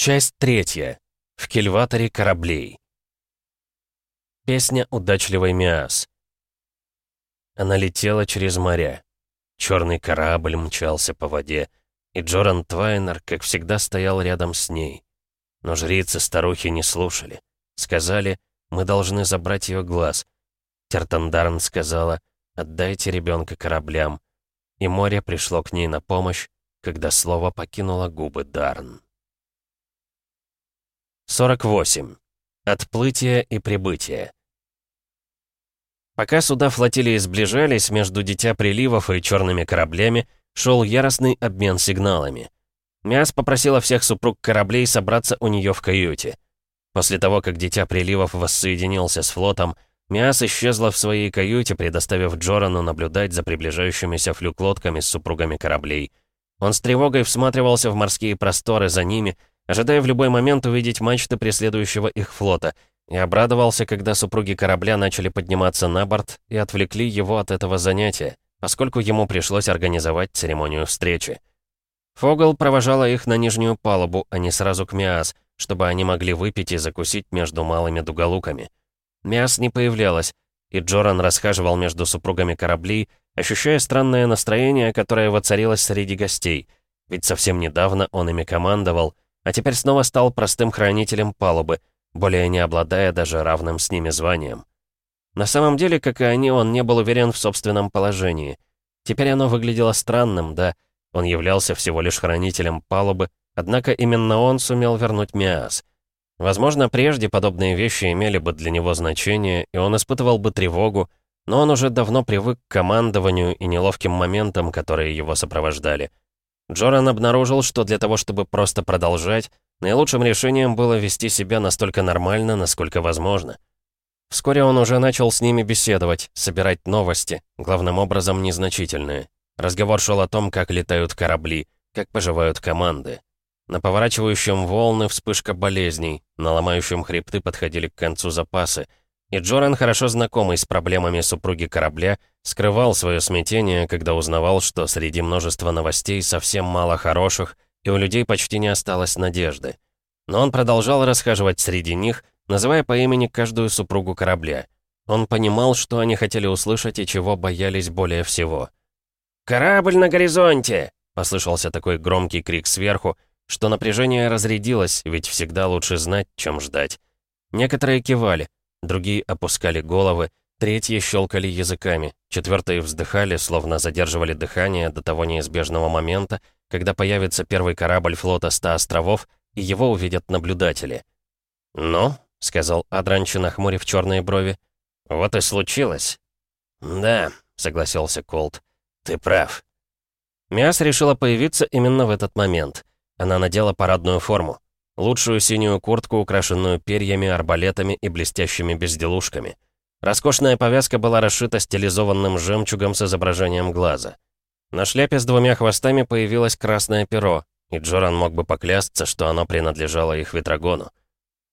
Часть третья. В кильваторе кораблей. Песня удачливой Миас. Она летела через моря. Черный корабль мчался по воде, и Джоран Твайнер, как всегда, стоял рядом с ней. Но жрицы-старухи не слушали. Сказали, мы должны забрать ее глаз. Тертандарн сказала, отдайте ребенка кораблям. И море пришло к ней на помощь, когда слово покинуло губы Дарн. 48. Отплытие и прибытие. Пока суда флотилии сближались между Дитя Приливов и черными кораблями, шел яростный обмен сигналами. Мяс попросила всех супруг кораблей собраться у нее в каюте. После того, как Дитя Приливов воссоединился с флотом, Миас исчезла в своей каюте, предоставив Джорану наблюдать за приближающимися флюк-лодками с супругами кораблей. Он с тревогой всматривался в морские просторы за ними, ожидая в любой момент увидеть мачты преследующего их флота, и обрадовался, когда супруги корабля начали подниматься на борт и отвлекли его от этого занятия, поскольку ему пришлось организовать церемонию встречи. Фогл провожала их на нижнюю палубу, а не сразу к Миас, чтобы они могли выпить и закусить между малыми дуголуками. Миас не появлялась, и Джоран расхаживал между супругами кораблей, ощущая странное настроение, которое воцарилось среди гостей, ведь совсем недавно он ими командовал — а теперь снова стал простым хранителем палубы, более не обладая даже равным с ними званием. На самом деле, как и они, он не был уверен в собственном положении. Теперь оно выглядело странным, да, он являлся всего лишь хранителем палубы, однако именно он сумел вернуть Миас. Возможно, прежде подобные вещи имели бы для него значение, и он испытывал бы тревогу, но он уже давно привык к командованию и неловким моментам, которые его сопровождали — Джоран обнаружил, что для того, чтобы просто продолжать, наилучшим решением было вести себя настолько нормально, насколько возможно. Вскоре он уже начал с ними беседовать, собирать новости, главным образом незначительные. Разговор шел о том, как летают корабли, как поживают команды. На поворачивающем волны вспышка болезней, на ломающем хребты подходили к концу запасы — и Джоран, хорошо знакомый с проблемами супруги корабля, скрывал свое смятение, когда узнавал, что среди множества новостей совсем мало хороших, и у людей почти не осталось надежды. Но он продолжал расхаживать среди них, называя по имени каждую супругу корабля. Он понимал, что они хотели услышать и чего боялись более всего. «Корабль на горизонте!» — послышался такой громкий крик сверху, что напряжение разрядилось, ведь всегда лучше знать, чем ждать. Некоторые кивали — другие опускали головы, третьи щелкали языками, четвертые вздыхали, словно задерживали дыхание до того неизбежного момента, когда появится первый корабль флота «Ста островов», и его увидят наблюдатели. Но, — сказал Адранчи, нахмурив черные брови, — «вот и случилось». «Да», — согласился Колт, — «ты прав». Миас решила появиться именно в этот момент. Она надела парадную форму лучшую синюю куртку, украшенную перьями, арбалетами и блестящими безделушками. Роскошная повязка была расшита стилизованным жемчугом с изображением глаза. На шляпе с двумя хвостами появилось красное перо, и Джоран мог бы поклясться, что оно принадлежало их Ветрогону.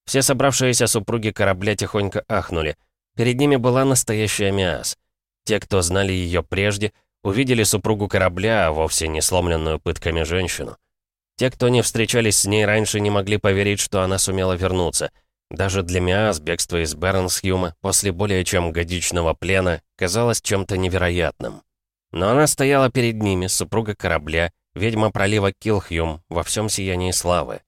Все собравшиеся супруги корабля тихонько ахнули. Перед ними была настоящая Миас. Те, кто знали ее прежде, увидели супругу корабля, а вовсе не сломленную пытками женщину. Те, кто не встречались с ней раньше, не могли поверить, что она сумела вернуться. Даже для Миас бегство из Бернсхюма после более чем годичного плена казалось чем-то невероятным. Но она стояла перед ними, супруга корабля, ведьма пролива Килхюм, во всем сиянии славы.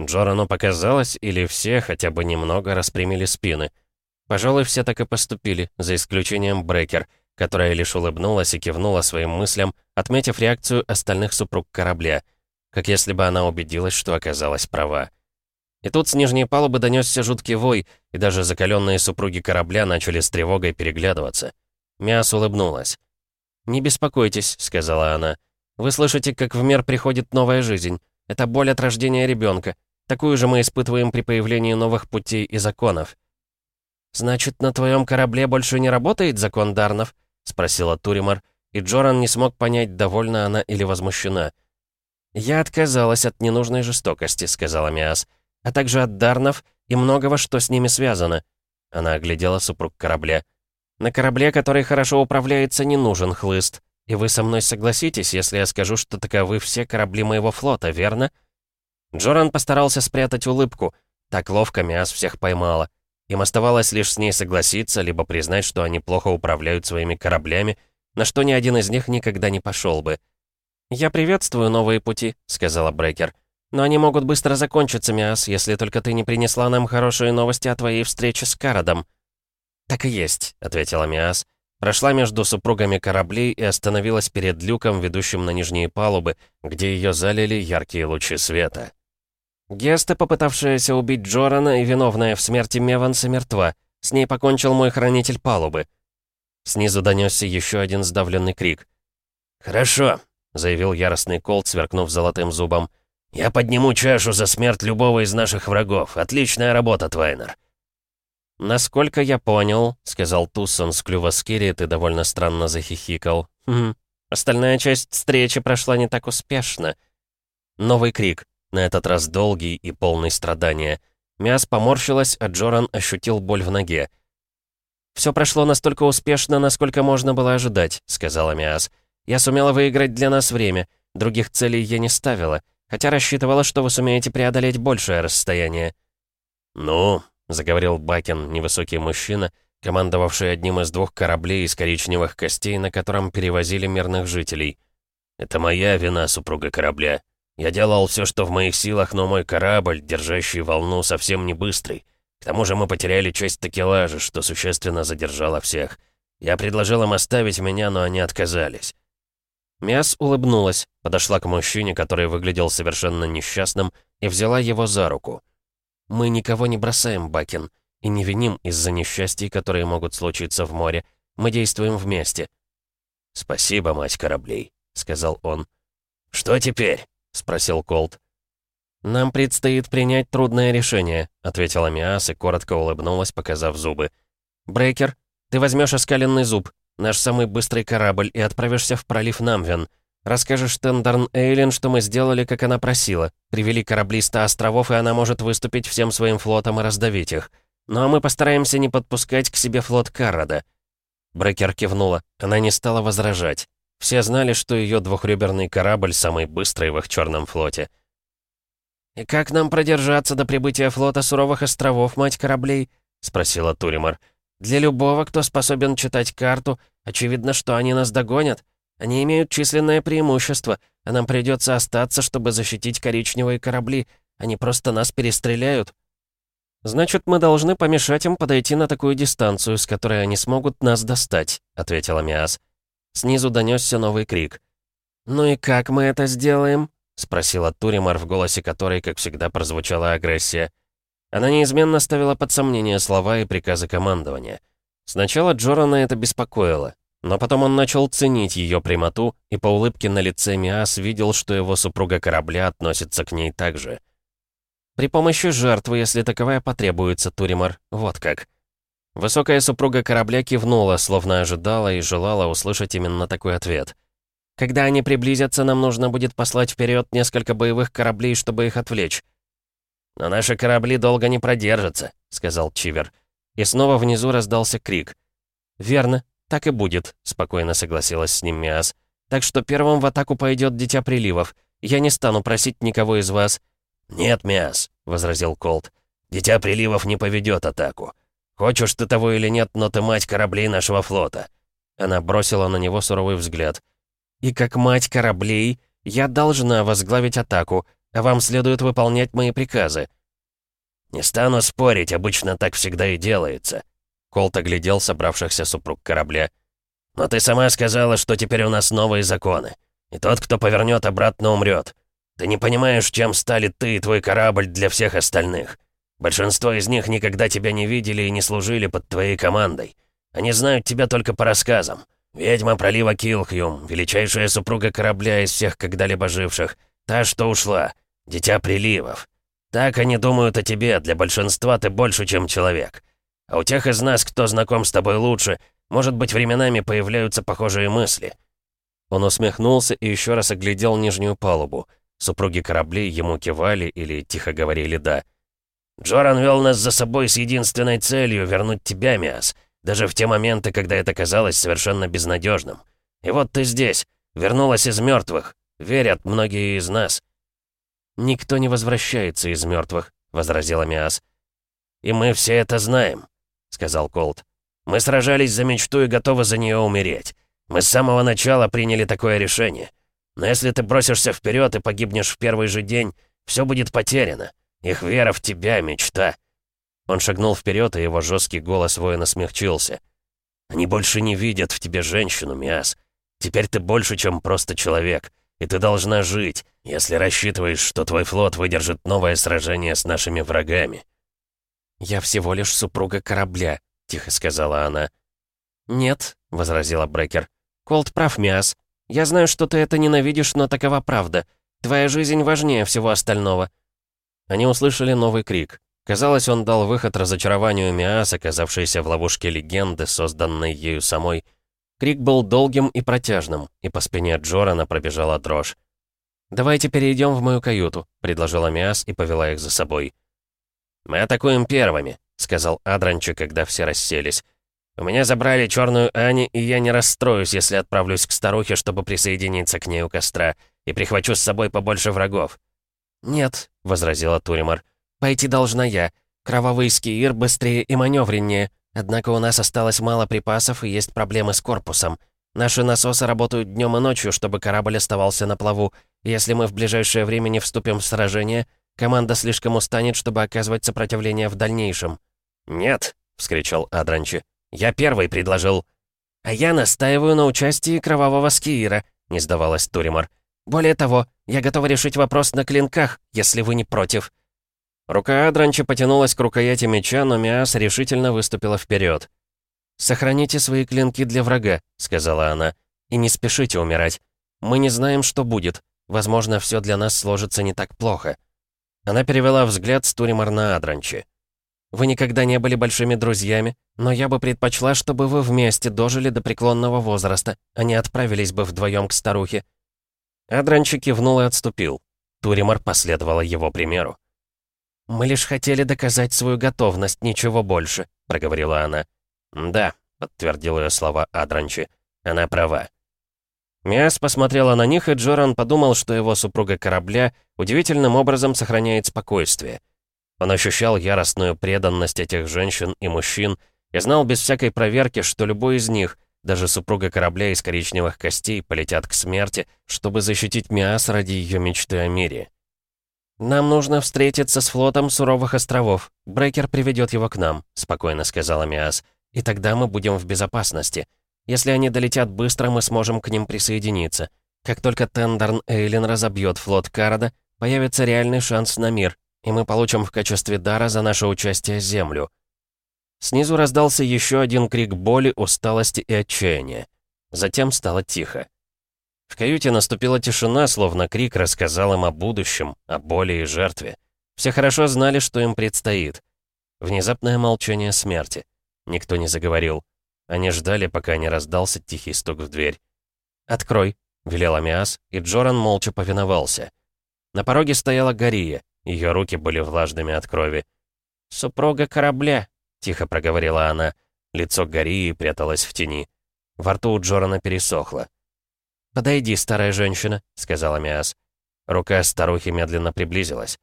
Джорану показалось, или все хотя бы немного распрямили спины. Пожалуй, все так и поступили, за исключением Брекер, которая лишь улыбнулась и кивнула своим мыслям, отметив реакцию остальных супруг корабля как если бы она убедилась, что оказалась права. И тут с нижней палубы донесся жуткий вой, и даже закаленные супруги корабля начали с тревогой переглядываться. Мяс улыбнулась. «Не беспокойтесь», — сказала она. «Вы слышите, как в мир приходит новая жизнь. Это боль от рождения ребенка. Такую же мы испытываем при появлении новых путей и законов». «Значит, на твоем корабле больше не работает закон Дарнов?» — спросила Туримар, и Джоран не смог понять, довольна она или возмущена. «Я отказалась от ненужной жестокости», — сказала Миас, «а также от дарнов и многого, что с ними связано». Она оглядела супруг корабля. «На корабле, который хорошо управляется, не нужен хлыст. И вы со мной согласитесь, если я скажу, что таковы все корабли моего флота, верно?» Джоран постарался спрятать улыбку. Так ловко Миас всех поймала. Им оставалось лишь с ней согласиться, либо признать, что они плохо управляют своими кораблями, на что ни один из них никогда не пошел бы. «Я приветствую новые пути», — сказала Брекер. «Но они могут быстро закончиться, Миас, если только ты не принесла нам хорошие новости о твоей встрече с Карадом». «Так и есть», — ответила Миас. Прошла между супругами кораблей и остановилась перед люком, ведущим на нижние палубы, где ее залили яркие лучи света. Геста, попытавшаяся убить Джорана и виновная в смерти Меванса, мертва. С ней покончил мой хранитель палубы. Снизу донесся еще один сдавленный крик. «Хорошо», — заявил яростный Колт, сверкнув золотым зубом. «Я подниму чашу за смерть любого из наших врагов. Отличная работа, Твайнер!» «Насколько я понял», — сказал Туссон с клюва Скири, ты довольно странно захихикал. «Хм, остальная часть встречи прошла не так успешно». Новый крик, на этот раз долгий и полный страдания. Мяс поморщилась, а Джоран ощутил боль в ноге. «Все прошло настолько успешно, насколько можно было ожидать», — сказала Миас. Я сумела выиграть для нас время, других целей я не ставила, хотя рассчитывала, что вы сумеете преодолеть большее расстояние». «Ну», — заговорил Бакин, невысокий мужчина, командовавший одним из двух кораблей из коричневых костей, на котором перевозили мирных жителей. «Это моя вина, супруга корабля. Я делал все, что в моих силах, но мой корабль, держащий волну, совсем не быстрый. К тому же мы потеряли часть такелажа, что существенно задержало всех. Я предложил им оставить меня, но они отказались. Мяс улыбнулась, подошла к мужчине, который выглядел совершенно несчастным, и взяла его за руку. «Мы никого не бросаем, Бакин, и не виним из-за несчастий, которые могут случиться в море. Мы действуем вместе». «Спасибо, мать кораблей», — сказал он. «Что теперь?» — спросил Колт. «Нам предстоит принять трудное решение», — ответила Миас и коротко улыбнулась, показав зубы. «Брейкер, ты возьмешь оскаленный зуб, Наш самый быстрый корабль, и отправишься в пролив Намвен. Расскажешь Тендерн Эйлин, что мы сделали, как она просила. Привели корабли 100 островов, и она может выступить всем своим флотом и раздавить их. Ну а мы постараемся не подпускать к себе флот Каррада». Брекер кивнула. Она не стала возражать. Все знали, что ее двухреберный корабль самый быстрый в их черном флоте. «И как нам продержаться до прибытия флота суровых островов, мать кораблей?» — спросила Туримар. — для любого, кто способен читать карту, очевидно, что они нас догонят. Они имеют численное преимущество, а нам придется остаться, чтобы защитить коричневые корабли. Они просто нас перестреляют. «Значит, мы должны помешать им подойти на такую дистанцию, с которой они смогут нас достать», — ответила Миас. Снизу донесся новый крик. «Ну и как мы это сделаем?» — спросила Туримар, в голосе которой, как всегда, прозвучала агрессия. Она неизменно ставила под сомнение слова и приказы командования. Сначала Джорана это беспокоило, но потом он начал ценить ее прямоту, и по улыбке на лице Миас видел, что его супруга корабля относится к ней так же. «При помощи жертвы, если таковая потребуется, Туримар, вот как». Высокая супруга корабля кивнула, словно ожидала и желала услышать именно такой ответ. «Когда они приблизятся, нам нужно будет послать вперед несколько боевых кораблей, чтобы их отвлечь. «Но наши корабли долго не продержатся», — сказал Чивер. И снова внизу раздался крик. «Верно, так и будет», — спокойно согласилась с ним Миас. «Так что первым в атаку пойдет Дитя Приливов. Я не стану просить никого из вас». «Нет, Миас», — возразил Колт. «Дитя Приливов не поведет атаку. Хочешь ты того или нет, но ты мать кораблей нашего флота». Она бросила на него суровый взгляд. «И как мать кораблей, я должна возглавить атаку», а вам следует выполнять мои приказы». «Не стану спорить, обычно так всегда и делается», — Колт оглядел собравшихся супруг корабля. «Но ты сама сказала, что теперь у нас новые законы, и тот, кто повернет обратно, умрет. Ты не понимаешь, чем стали ты и твой корабль для всех остальных. Большинство из них никогда тебя не видели и не служили под твоей командой. Они знают тебя только по рассказам. Ведьма пролива Килхюм, величайшая супруга корабля из всех когда-либо живших, та, что ушла». Дитя приливов. Так они думают о тебе, для большинства ты больше, чем человек. А у тех из нас, кто знаком с тобой лучше, может быть, временами появляются похожие мысли». Он усмехнулся и еще раз оглядел нижнюю палубу. Супруги кораблей ему кивали или тихо говорили «да». «Джоран вел нас за собой с единственной целью — вернуть тебя, Миас, даже в те моменты, когда это казалось совершенно безнадежным. И вот ты здесь, вернулась из мертвых. Верят многие из нас. «Никто не возвращается из мертвых», — возразил Миас, «И мы все это знаем», — сказал Колт. «Мы сражались за мечту и готовы за нее умереть. Мы с самого начала приняли такое решение. Но если ты бросишься вперед и погибнешь в первый же день, все будет потеряно. Их вера в тебя — мечта». Он шагнул вперед, и его жесткий голос воина смягчился. «Они больше не видят в тебе женщину, Миас. Теперь ты больше, чем просто человек и ты должна жить, если рассчитываешь, что твой флот выдержит новое сражение с нашими врагами». «Я всего лишь супруга корабля», — тихо сказала она. «Нет», — возразила Брекер. «Колд прав, Миас. Я знаю, что ты это ненавидишь, но такова правда. Твоя жизнь важнее всего остального». Они услышали новый крик. Казалось, он дал выход разочарованию Миас, оказавшейся в ловушке легенды, созданной ею самой, Крик был долгим и протяжным, и по спине Джорана пробежала дрожь. «Давайте перейдем в мою каюту», — предложила Миас и повела их за собой. «Мы атакуем первыми», — сказал Адранчи, когда все расселись. «У меня забрали черную Ани, и я не расстроюсь, если отправлюсь к старухе, чтобы присоединиться к ней у костра, и прихвачу с собой побольше врагов». «Нет», — возразила Туримар, — «пойти должна я. Кровавый скиир быстрее и маневреннее». Однако у нас осталось мало припасов и есть проблемы с корпусом. Наши насосы работают днем и ночью, чтобы корабль оставался на плаву. Если мы в ближайшее время не вступим в сражение, команда слишком устанет, чтобы оказывать сопротивление в дальнейшем». «Нет!» — вскричал Адранчи. «Я первый предложил!» «А я настаиваю на участии кровавого скиира», — не сдавалась Туримар. «Более того, я готова решить вопрос на клинках, если вы не против». Рука Адранча потянулась к рукояти меча, но Миас решительно выступила вперед. «Сохраните свои клинки для врага», — сказала она, — «и не спешите умирать. Мы не знаем, что будет. Возможно, все для нас сложится не так плохо». Она перевела взгляд с Туримар на Адранчи. «Вы никогда не были большими друзьями, но я бы предпочла, чтобы вы вместе дожили до преклонного возраста, а не отправились бы вдвоем к старухе». Адранчи кивнул и отступил. Туримар последовала его примеру. «Мы лишь хотели доказать свою готовность, ничего больше», — проговорила она. «Да», — подтвердил ее слова Адранчи. «Она права». Миас посмотрела на них, и Джоран подумал, что его супруга корабля удивительным образом сохраняет спокойствие. Он ощущал яростную преданность этих женщин и мужчин и знал без всякой проверки, что любой из них, даже супруга корабля из коричневых костей, полетят к смерти, чтобы защитить Миас ради ее мечты о мире. «Нам нужно встретиться с флотом Суровых островов. Брейкер приведет его к нам», — спокойно сказала Миас. «И тогда мы будем в безопасности. Если они долетят быстро, мы сможем к ним присоединиться. Как только Тендерн Эйлин разобьет флот Карада, появится реальный шанс на мир, и мы получим в качестве дара за наше участие Землю». Снизу раздался еще один крик боли, усталости и отчаяния. Затем стало тихо. В каюте наступила тишина, словно крик рассказал им о будущем, о боли и жертве. Все хорошо знали, что им предстоит. Внезапное молчание смерти. Никто не заговорил. Они ждали, пока не раздался тихий стук в дверь. «Открой», — велел Амиас, и Джоран молча повиновался. На пороге стояла Гория, ее руки были влажными от крови. «Супруга корабля», — тихо проговорила она. Лицо Гории пряталось в тени. Во рту у Джорана пересохло. «Подойди, старая женщина», — сказала Миас. Рука старухи медленно приблизилась.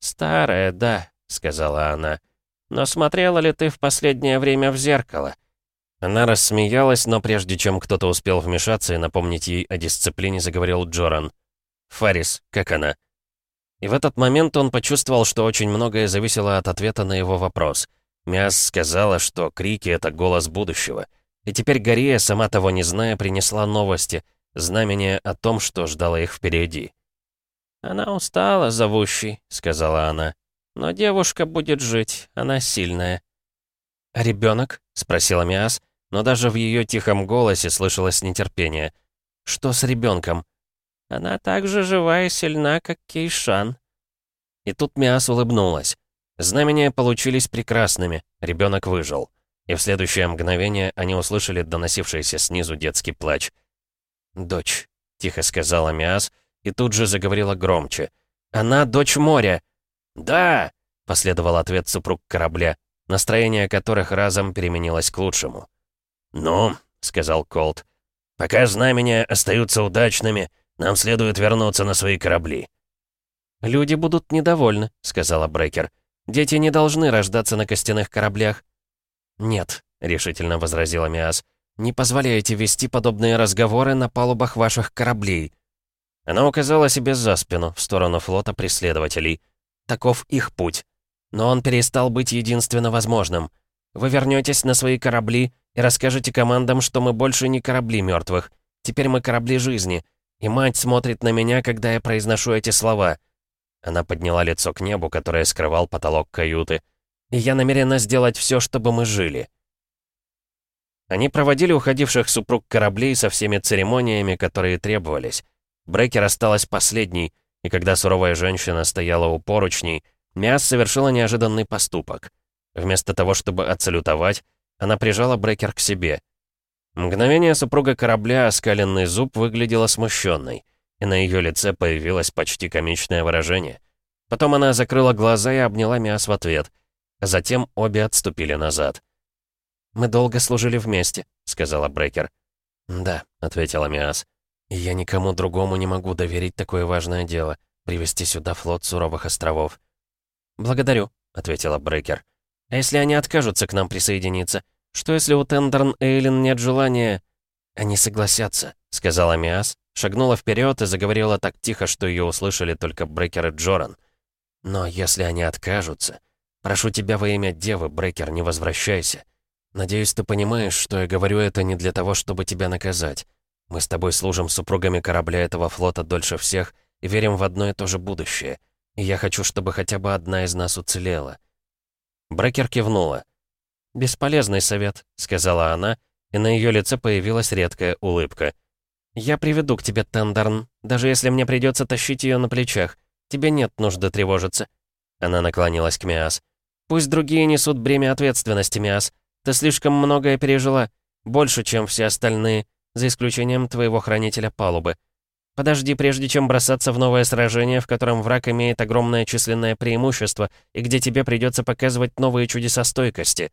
«Старая, да», — сказала она. «Но смотрела ли ты в последнее время в зеркало?» Она рассмеялась, но прежде чем кто-то успел вмешаться и напомнить ей о дисциплине, заговорил Джоран. «Фарис, как она?» И в этот момент он почувствовал, что очень многое зависело от ответа на его вопрос. Миас сказала, что крики — это голос будущего. И теперь Горея, сама того не зная, принесла новости — знамение о том, что ждало их впереди. «Она устала, зовущий», — сказала она. «Но девушка будет жить, она сильная». «А ребенок?» — спросила Миас, но даже в ее тихом голосе слышалось нетерпение. «Что с ребенком?» «Она так же жива и сильна, как Кейшан». И тут Миас улыбнулась. Знамения получились прекрасными, ребенок выжил. И в следующее мгновение они услышали доносившийся снизу детский плач — «Дочь», — тихо сказала Миас и тут же заговорила громче. «Она дочь моря!» «Да!» — последовал ответ супруг корабля, настроение которых разом переменилось к лучшему. «Ну», — сказал Колт, — «пока знамения остаются удачными, нам следует вернуться на свои корабли». «Люди будут недовольны», — сказала Брекер. «Дети не должны рождаться на костяных кораблях». «Нет», — решительно возразила Миас. Не позволяйте вести подобные разговоры на палубах ваших кораблей». Она указала себе за спину, в сторону флота преследователей. Таков их путь. Но он перестал быть единственно возможным. Вы вернетесь на свои корабли и расскажете командам, что мы больше не корабли мертвых. Теперь мы корабли жизни. И мать смотрит на меня, когда я произношу эти слова. Она подняла лицо к небу, которое скрывал потолок каюты. «И я намерена сделать все, чтобы мы жили». Они проводили уходивших супруг кораблей со всеми церемониями, которые требовались. Брекер осталась последней, и когда суровая женщина стояла у поручней, Мяс совершила неожиданный поступок. Вместо того, чтобы отсалютовать, она прижала Брекер к себе. Мгновение супруга корабля оскаленный зуб выглядела смущенной, и на ее лице появилось почти комичное выражение. Потом она закрыла глаза и обняла Мяс в ответ, затем обе отступили назад мы долго служили вместе», — сказала Брекер. «Да», — ответила Миас. Я никому другому не могу доверить такое важное дело — привести сюда флот суровых островов». «Благодарю», — ответила Брекер. «А если они откажутся к нам присоединиться? Что если у Тендерн Эйлин нет желания...» «Они согласятся», — сказала Миас, шагнула вперед и заговорила так тихо, что ее услышали только Брекер и Джоран. «Но если они откажутся...» «Прошу тебя во имя Девы, Брекер, не возвращайся. Надеюсь, ты понимаешь, что я говорю это не для того, чтобы тебя наказать. Мы с тобой служим супругами корабля этого флота дольше всех и верим в одно и то же будущее. И я хочу, чтобы хотя бы одна из нас уцелела». Брекер кивнула. «Бесполезный совет», — сказала она, и на ее лице появилась редкая улыбка. «Я приведу к тебе Тендерн, даже если мне придется тащить ее на плечах. Тебе нет нужды тревожиться». Она наклонилась к Миас. «Пусть другие несут бремя ответственности, Миас. Ты слишком многое пережила, больше, чем все остальные, за исключением твоего хранителя палубы. Подожди, прежде чем бросаться в новое сражение, в котором враг имеет огромное численное преимущество и где тебе придется показывать новые чудеса стойкости».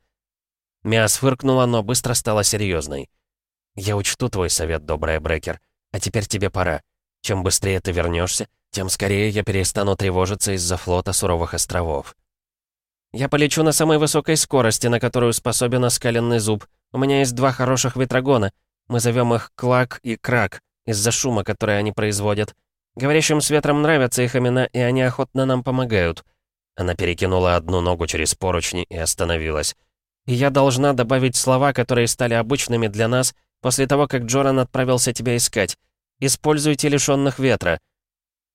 Миас фыркнула, но быстро стала серьезной. «Я учту твой совет, добрая Брекер. А теперь тебе пора. Чем быстрее ты вернешься, тем скорее я перестану тревожиться из-за флота суровых островов. Я полечу на самой высокой скорости, на которую способен оскаленный зуб. У меня есть два хороших ветрогона. Мы зовем их Клак и Крак из-за шума, который они производят. Говорящим с ветром нравятся их имена, и они охотно нам помогают». Она перекинула одну ногу через поручни и остановилась. «И я должна добавить слова, которые стали обычными для нас после того, как Джоран отправился тебя искать. Используйте лишенных ветра».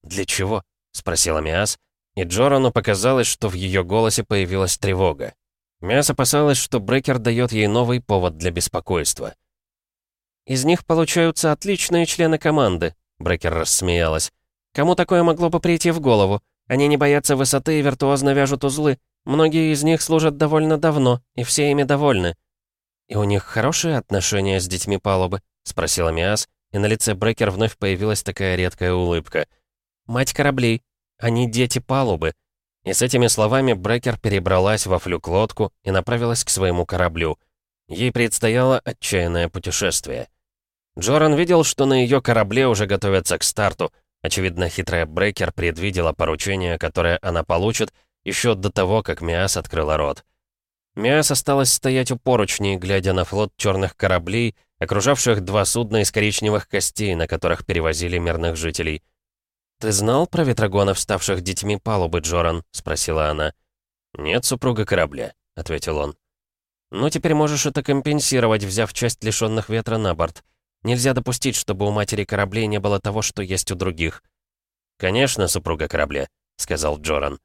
«Для чего?» — спросила Миас, и Джорану показалось, что в ее голосе появилась тревога. Мяс опасалась, что Брекер дает ей новый повод для беспокойства. «Из них получаются отличные члены команды», — Брекер рассмеялась. «Кому такое могло бы прийти в голову? Они не боятся высоты и виртуозно вяжут узлы. Многие из них служат довольно давно, и все ими довольны». «И у них хорошие отношения с детьми палубы?» — спросила Миас, и на лице Брекер вновь появилась такая редкая улыбка. «Мать кораблей, они дети палубы. И с этими словами Брекер перебралась во флюк-лодку и направилась к своему кораблю. Ей предстояло отчаянное путешествие. Джоран видел, что на ее корабле уже готовятся к старту. Очевидно, хитрая Брекер предвидела поручение, которое она получит, еще до того, как Миас открыла рот. Миас осталась стоять у поручней, глядя на флот черных кораблей, окружавших два судна из коричневых костей, на которых перевозили мирных жителей — «Ты знал про ветрогонов, ставших детьми палубы, Джоран?» — спросила она. «Нет, супруга корабля», — ответил он. «Ну, теперь можешь это компенсировать, взяв часть лишённых ветра на борт. Нельзя допустить, чтобы у матери кораблей не было того, что есть у других». «Конечно, супруга корабля», — сказал Джоран.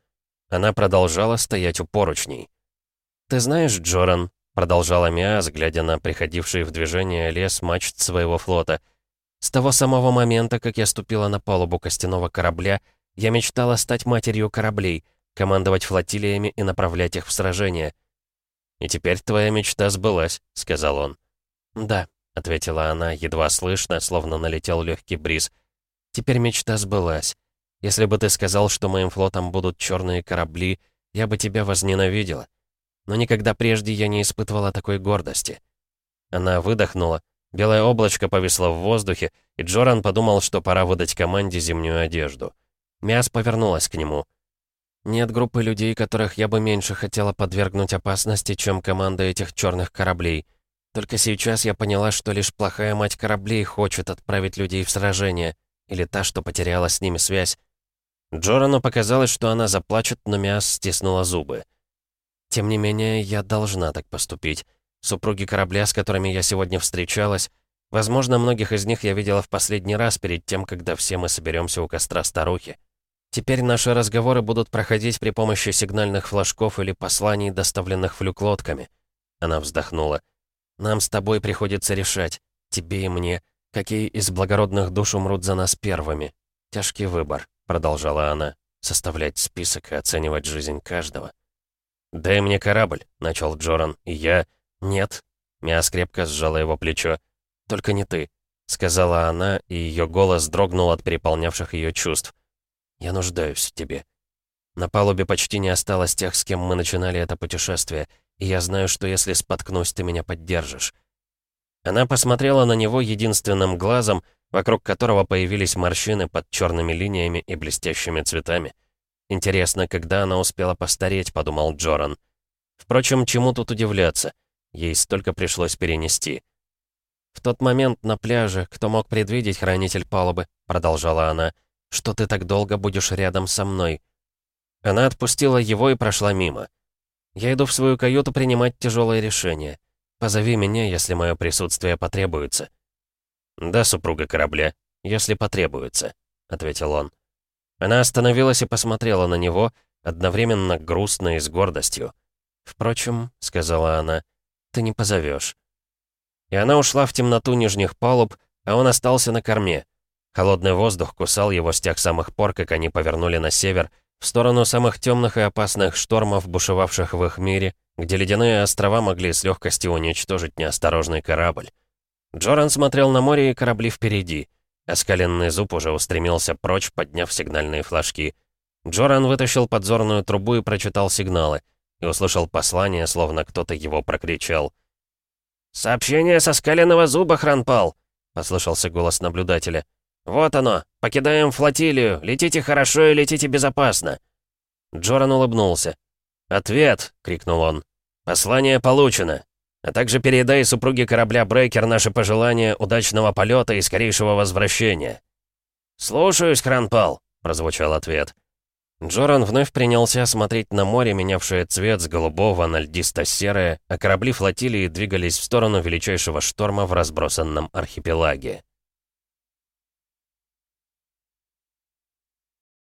Она продолжала стоять у поручней. «Ты знаешь, Джоран», — продолжала Миас, глядя на приходивший в движение лес мачт своего флота, с того самого момента, как я ступила на палубу костяного корабля, я мечтала стать матерью кораблей, командовать флотилиями и направлять их в сражения. «И теперь твоя мечта сбылась», — сказал он. «Да», — ответила она, едва слышно, словно налетел легкий бриз. «Теперь мечта сбылась. Если бы ты сказал, что моим флотом будут черные корабли, я бы тебя возненавидела. Но никогда прежде я не испытывала такой гордости». Она выдохнула, Белое облачко повисло в воздухе, и Джоран подумал, что пора выдать команде зимнюю одежду. Мяс повернулась к нему. «Нет группы людей, которых я бы меньше хотела подвергнуть опасности, чем команда этих черных кораблей. Только сейчас я поняла, что лишь плохая мать кораблей хочет отправить людей в сражение, или та, что потеряла с ними связь. Джорану показалось, что она заплачет, но Миас стиснула зубы. «Тем не менее, я должна так поступить. Супруги корабля, с которыми я сегодня встречалась, возможно, многих из них я видела в последний раз перед тем, когда все мы соберемся у костра старухи. Теперь наши разговоры будут проходить при помощи сигнальных флажков или посланий, доставленных флюклодками. Она вздохнула. «Нам с тобой приходится решать, тебе и мне, какие из благородных душ умрут за нас первыми. Тяжкий выбор», — продолжала она, — «составлять список и оценивать жизнь каждого». «Дай мне корабль», — начал Джоран, — «и я...» «Нет». Миас крепко сжала его плечо. «Только не ты», — сказала она, и ее голос дрогнул от переполнявших ее чувств. «Я нуждаюсь в тебе». На палубе почти не осталось тех, с кем мы начинали это путешествие, и я знаю, что если споткнусь, ты меня поддержишь». Она посмотрела на него единственным глазом, вокруг которого появились морщины под черными линиями и блестящими цветами. «Интересно, когда она успела постареть», — подумал Джоран. Впрочем, чему тут удивляться? Ей столько пришлось перенести. «В тот момент на пляже, кто мог предвидеть, хранитель палубы?» — продолжала она. «Что ты так долго будешь рядом со мной?» Она отпустила его и прошла мимо. «Я иду в свою каюту принимать тяжелое решение. Позови меня, если мое присутствие потребуется». «Да, супруга корабля, если потребуется», — ответил он. Она остановилась и посмотрела на него, одновременно грустно и с гордостью. «Впрочем», — сказала она, — ты не позовешь. И она ушла в темноту нижних палуб, а он остался на корме. Холодный воздух кусал его с тех самых пор, как они повернули на север, в сторону самых темных и опасных штормов, бушевавших в их мире, где ледяные острова могли с легкостью уничтожить неосторожный корабль. Джоран смотрел на море и корабли впереди. А Оскаленный зуб уже устремился прочь, подняв сигнальные флажки. Джоран вытащил подзорную трубу и прочитал сигналы — и услышал послание, словно кто-то его прокричал. «Сообщение со скаленного зуба, Хранпал!» — послышался голос наблюдателя. «Вот оно! Покидаем флотилию! Летите хорошо и летите безопасно!» Джоран улыбнулся. «Ответ!» — крикнул он. «Послание получено. А также передай супруге корабля Брейкер наши пожелания удачного полета и скорейшего возвращения». «Слушаюсь, Хранпал!» — прозвучал ответ. Джоран вновь принялся смотреть на море, менявшее цвет с голубого на льдисто-серое, а корабли флотилии двигались в сторону величайшего шторма в разбросанном архипелаге.